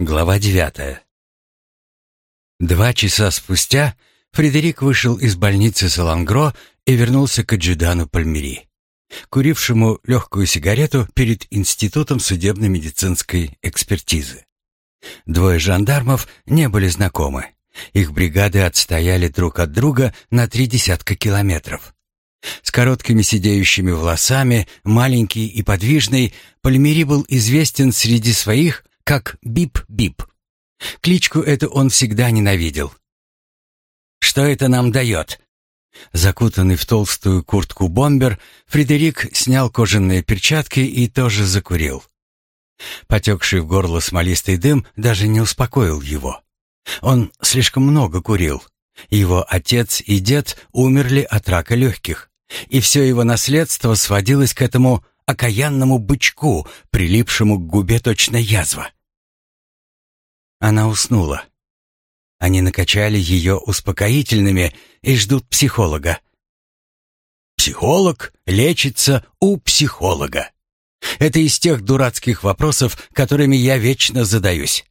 Глава девятая. Два часа спустя Фредерик вышел из больницы Салангро и вернулся к Аджидану Пальмери, курившему легкую сигарету перед Институтом судебно-медицинской экспертизы. Двое жандармов не были знакомы. Их бригады отстояли друг от друга на три десятка километров. С короткими сидеющими волосами, маленький и подвижный, Пальмери был известен среди своих как Бип-Бип. Кличку эту он всегда ненавидел. «Что это нам дает?» Закутанный в толстую куртку бомбер, Фредерик снял кожаные перчатки и тоже закурил. Потекший в горло смолистый дым даже не успокоил его. Он слишком много курил. Его отец и дед умерли от рака легких, и все его наследство сводилось к этому окаянному бычку, прилипшему к губе точно язва. Она уснула. Они накачали ее успокоительными и ждут психолога. Психолог лечится у психолога. Это из тех дурацких вопросов, которыми я вечно задаюсь.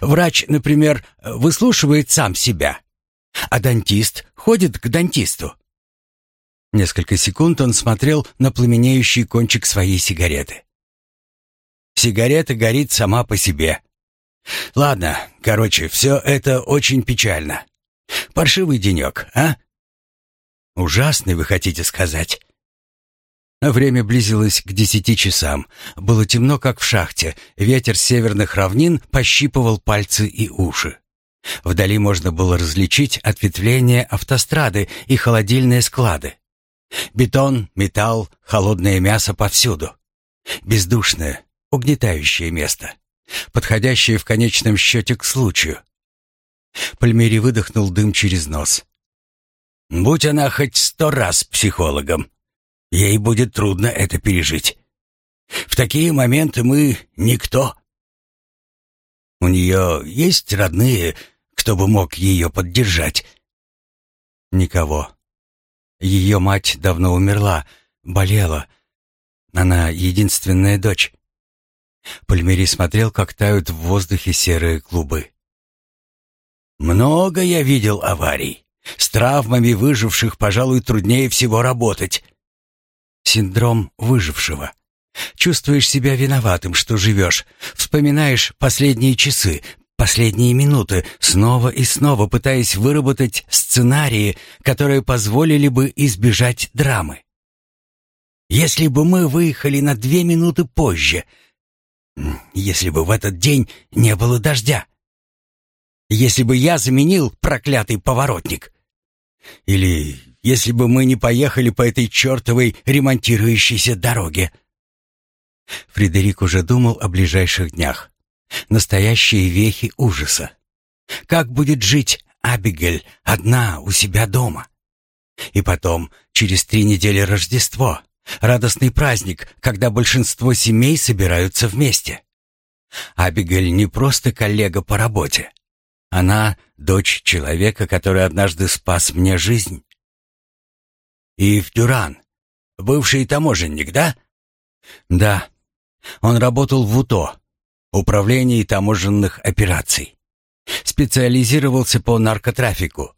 Врач, например, выслушивает сам себя, а дантист ходит к дантисту. Несколько секунд он смотрел на пламенеющий кончик своей сигареты. Сигарета горит сама по себе, Ладно, короче, все это очень печально. Паршивый денек, а? Ужасный, вы хотите сказать? Время близилось к десяти часам. Было темно, как в шахте. Ветер северных равнин пощипывал пальцы и уши. Вдали можно было различить ответвления автострады и холодильные склады. Бетон, металл, холодное мясо повсюду. Бездушное, угнетающее место подходящее в конечном счете к случаю. Пальмери выдохнул дым через нос. «Будь она хоть сто раз психологом, ей будет трудно это пережить. В такие моменты мы никто. У нее есть родные, кто бы мог ее поддержать?» «Никого. Ее мать давно умерла, болела. Она единственная дочь. Пальмери смотрел, как тают в воздухе серые клубы. «Много я видел аварий. С травмами выживших, пожалуй, труднее всего работать. Синдром выжившего. Чувствуешь себя виноватым, что живешь. Вспоминаешь последние часы, последние минуты, снова и снова пытаясь выработать сценарии, которые позволили бы избежать драмы. Если бы мы выехали на две минуты позже, если бы в этот день не было дождя. Если бы я заменил проклятый поворотник. Или если бы мы не поехали по этой чертовой ремонтирующейся дороге. Фредерик уже думал о ближайших днях. Настоящие вехи ужаса. Как будет жить Абигель одна у себя дома? И потом, через три недели Рождество — Радостный праздник, когда большинство семей собираются вместе. Абигель не просто коллега по работе. Она дочь человека, который однажды спас мне жизнь. Ив Дюран, бывший таможенник, да? Да. Он работал в УТО, Управлении таможенных операций. Специализировался по наркотрафику.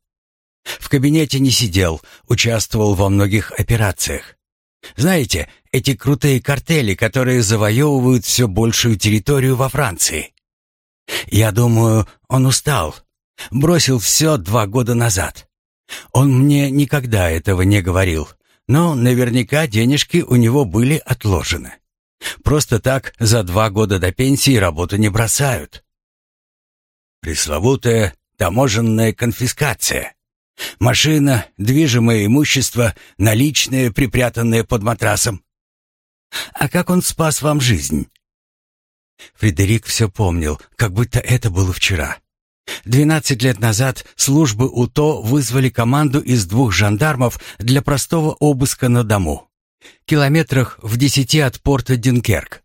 В кабинете не сидел, участвовал во многих операциях. Знаете, эти крутые картели, которые завоевывают все большую территорию во Франции. Я думаю, он устал. Бросил все два года назад. Он мне никогда этого не говорил, но наверняка денежки у него были отложены. Просто так за два года до пенсии работу не бросают. Пресловутая таможенная конфискация. Машина, движимое имущество, наличные, припрятанные под матрасом. А как он спас вам жизнь? Фредерик все помнил, как будто это было вчера. Двенадцать лет назад службы УТО вызвали команду из двух жандармов для простого обыска на дому. Километрах в десяти от порта Дюнкерк.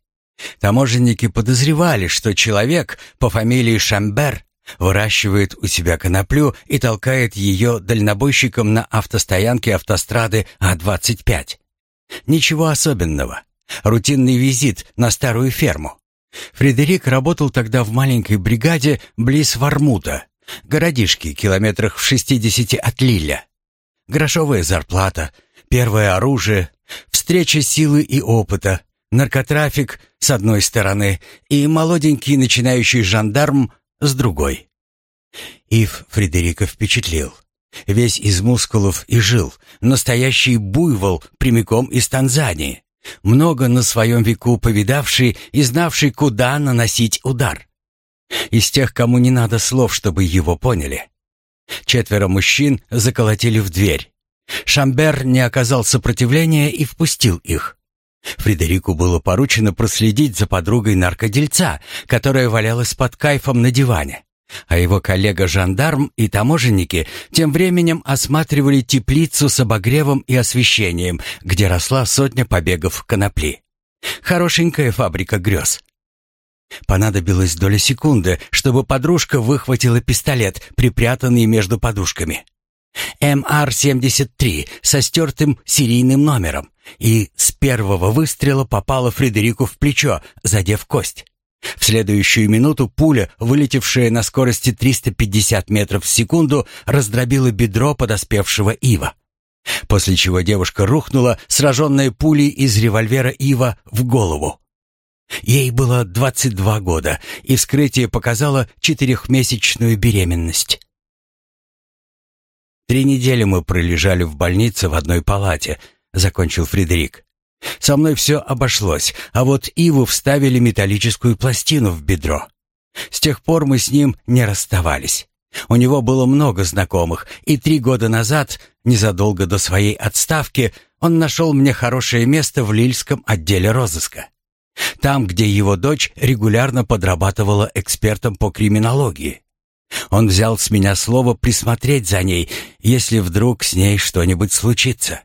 Таможенники подозревали, что человек по фамилии Шамбер выращивает у себя коноплю и толкает ее дальнобойщикам на автостоянке автострады А-25. Ничего особенного. Рутинный визит на старую ферму. Фредерик работал тогда в маленькой бригаде близ Вармута, городишки километрах в шестидесяти от Лиля. Грошовая зарплата, первое оружие, встреча силы и опыта, наркотрафик с одной стороны и молоденький начинающий жандарм с другой. Ив Фредерика впечатлил. Весь из мускулов и жил, настоящий буйвол прямиком из Танзании, много на своем веку повидавший и знавший, куда наносить удар. Из тех, кому не надо слов, чтобы его поняли. Четверо мужчин заколотили в дверь. Шамбер не оказал сопротивления и впустил их. Фредерику было поручено проследить за подругой наркодельца, которая валялась под кайфом на диване. А его коллега-жандарм и таможенники тем временем осматривали теплицу с обогревом и освещением, где росла сотня побегов конопли. Хорошенькая фабрика грез. Понадобилась доля секунды, чтобы подружка выхватила пистолет, припрятанный между подушками. МР-73 со стертым серийным номером, и с первого выстрела попала Фредерику в плечо, задев кость. В следующую минуту пуля, вылетевшая на скорости 350 метров в секунду, раздробила бедро подоспевшего Ива. После чего девушка рухнула, сраженная пулей из револьвера Ива в голову. Ей было 22 года, и вскрытие показало четырехмесячную беременность. «Три недели мы пролежали в больнице в одной палате», — закончил Фредерик. «Со мной все обошлось, а вот Иву вставили металлическую пластину в бедро. С тех пор мы с ним не расставались. У него было много знакомых, и три года назад, незадолго до своей отставки, он нашел мне хорошее место в Лильском отделе розыска. Там, где его дочь регулярно подрабатывала экспертом по криминологии. Он взял с меня слово присмотреть за ней, если вдруг с ней что-нибудь случится.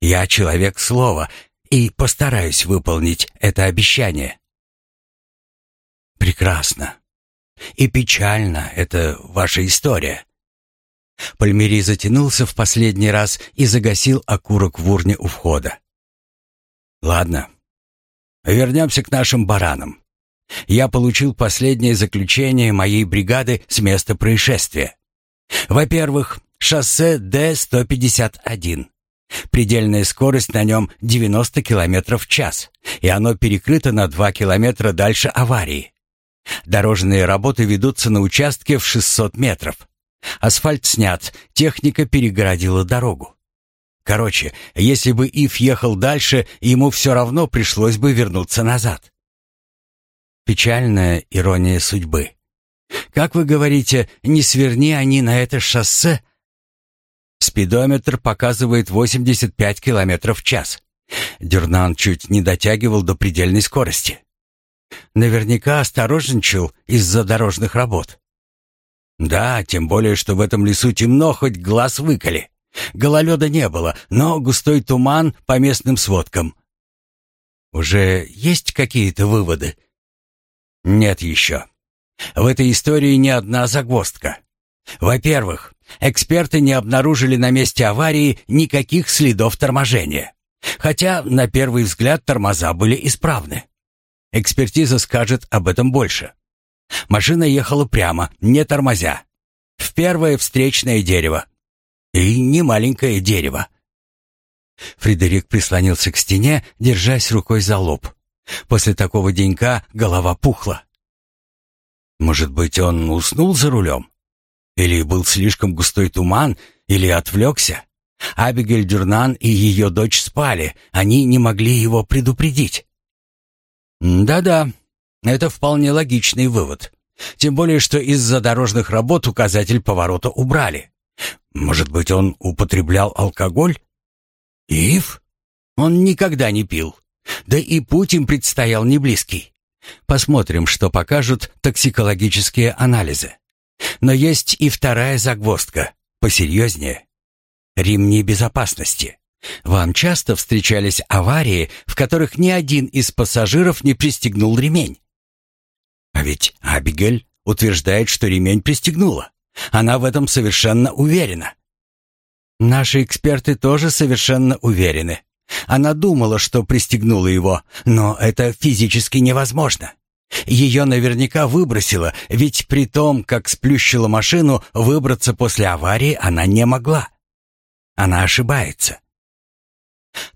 Я человек слова и постараюсь выполнить это обещание. Прекрасно. И печально это ваша история. Пальмери затянулся в последний раз и загасил окурок в урне у входа. Ладно. Вернемся к нашим баранам я получил последнее заключение моей бригады с места происшествия. Во-первых, шоссе Д-151. Предельная скорость на нем 90 км в час, и оно перекрыто на 2 км дальше аварии. Дорожные работы ведутся на участке в 600 метров. Асфальт снят, техника перегородила дорогу. Короче, если бы Ив ехал дальше, ему все равно пришлось бы вернуться назад. Печальная ирония судьбы. Как вы говорите, не сверни они на это шоссе? Спидометр показывает 85 километров в час. Дюрнан чуть не дотягивал до предельной скорости. Наверняка осторожничал из-за дорожных работ. Да, тем более, что в этом лесу темно, хоть глаз выколи. Гололеда не было, но густой туман по местным сводкам. Уже есть какие-то выводы? Нет еще. В этой истории не одна загвоздка. Во-первых, эксперты не обнаружили на месте аварии никаких следов торможения. Хотя, на первый взгляд, тормоза были исправны. Экспертиза скажет об этом больше. Машина ехала прямо, не тормозя. В первое встречное дерево. И не маленькое дерево. Фредерик прислонился к стене, держась рукой за лоб. После такого денька голова пухла. Может быть, он уснул за рулем? Или был слишком густой туман, или отвлекся? Абигель Дюрнан и ее дочь спали, они не могли его предупредить. Да-да, это вполне логичный вывод. Тем более, что из-за дорожных работ указатель поворота убрали. Может быть, он употреблял алкоголь? Ив? Он никогда не пил. Да и путь им предстоял не близкий. Посмотрим, что покажут токсикологические анализы. Но есть и вторая загвоздка, посерьезнее. Ремни безопасности. Вам часто встречались аварии, в которых ни один из пассажиров не пристегнул ремень? А ведь Абигель утверждает, что ремень пристегнула. Она в этом совершенно уверена. Наши эксперты тоже совершенно уверены. Она думала, что пристегнула его, но это физически невозможно. Ее наверняка выбросило, ведь при том, как сплющила машину, выбраться после аварии она не могла. Она ошибается.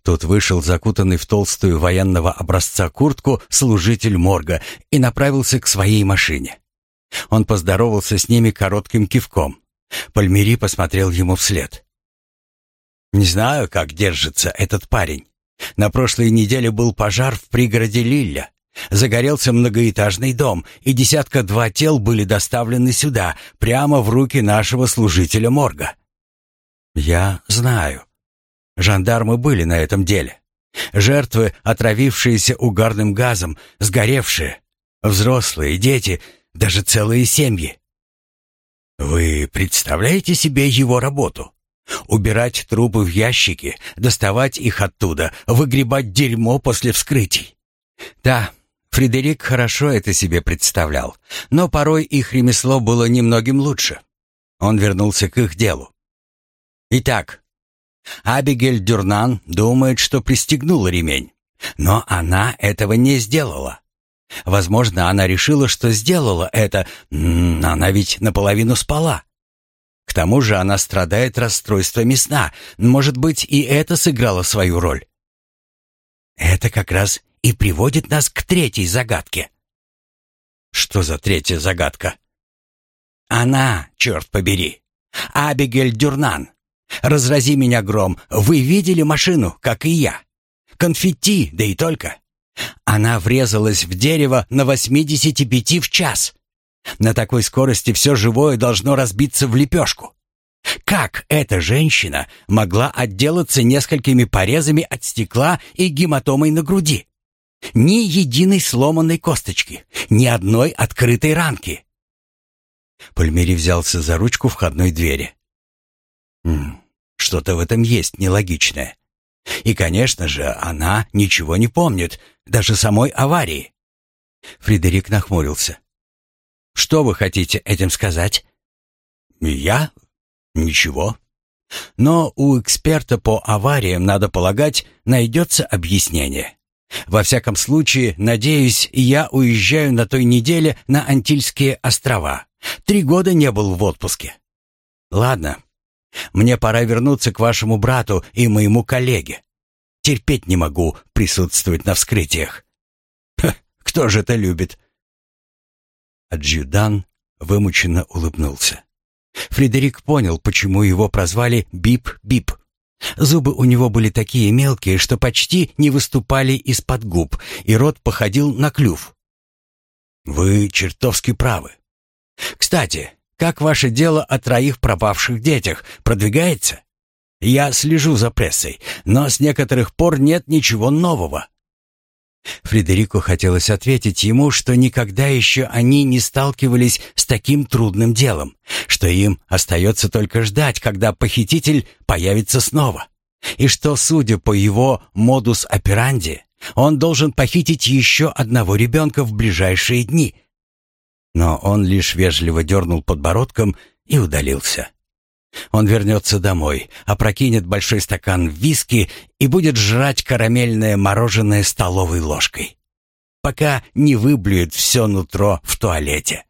Тут вышел закутанный в толстую военного образца куртку служитель морга и направился к своей машине. Он поздоровался с ними коротким кивком. Пальмири посмотрел ему вслед. «Не знаю, как держится этот парень. На прошлой неделе был пожар в пригороде Лилля. Загорелся многоэтажный дом, и десятка-два тел были доставлены сюда, прямо в руки нашего служителя морга. Я знаю. Жандармы были на этом деле. Жертвы, отравившиеся угарным газом, сгоревшие. Взрослые, дети, даже целые семьи. Вы представляете себе его работу? Убирать трупы в ящики, доставать их оттуда, выгребать дерьмо после вскрытий. Да, Фредерик хорошо это себе представлял, но порой их ремесло было немногим лучше. Он вернулся к их делу. Итак, Абигель Дюрнан думает, что пристегнула ремень, но она этого не сделала. Возможно, она решила, что сделала это, она ведь наполовину спала. К тому же она страдает расстройствами сна. Может быть, и это сыграло свою роль. Это как раз и приводит нас к третьей загадке. Что за третья загадка? Она, черт побери. Абигель Дюрнан. Разрази меня гром. Вы видели машину, как и я? Конфетти, да и только. Она врезалась в дерево на 85 в час. На такой скорости все живое должно разбиться в лепешку. Как эта женщина могла отделаться несколькими порезами от стекла и гематомой на груди? Ни единой сломанной косточки, ни одной открытой ранки. Пальмери взялся за ручку входной двери. Что-то в этом есть нелогичное. И, конечно же, она ничего не помнит, даже самой аварии. Фредерик нахмурился. Что вы хотите этим сказать? Я? Ничего. Но у эксперта по авариям, надо полагать, найдется объяснение. Во всяком случае, надеюсь, я уезжаю на той неделе на Антильские острова. Три года не был в отпуске. Ладно, мне пора вернуться к вашему брату и моему коллеге. Терпеть не могу присутствовать на вскрытиях. Ха, кто же это любит? Аджудан вымученно улыбнулся. Фредерик понял, почему его прозвали Бип-Бип. Зубы у него были такие мелкие, что почти не выступали из-под губ, и рот походил на клюв. «Вы чертовски правы. Кстати, как ваше дело о троих пропавших детях продвигается? Я слежу за прессой, но с некоторых пор нет ничего нового. Фредерику хотелось ответить ему, что никогда еще они не сталкивались с таким трудным делом, что им остается только ждать, когда похититель появится снова, и что, судя по его модус операнди, он должен похитить еще одного ребенка в ближайшие дни — но он лишь вежливо дернул подбородком и удалился. Он вернется домой, опрокинет большой стакан виски и будет жрать карамельное мороженое столовой ложкой, пока не выблюет все нутро в туалете.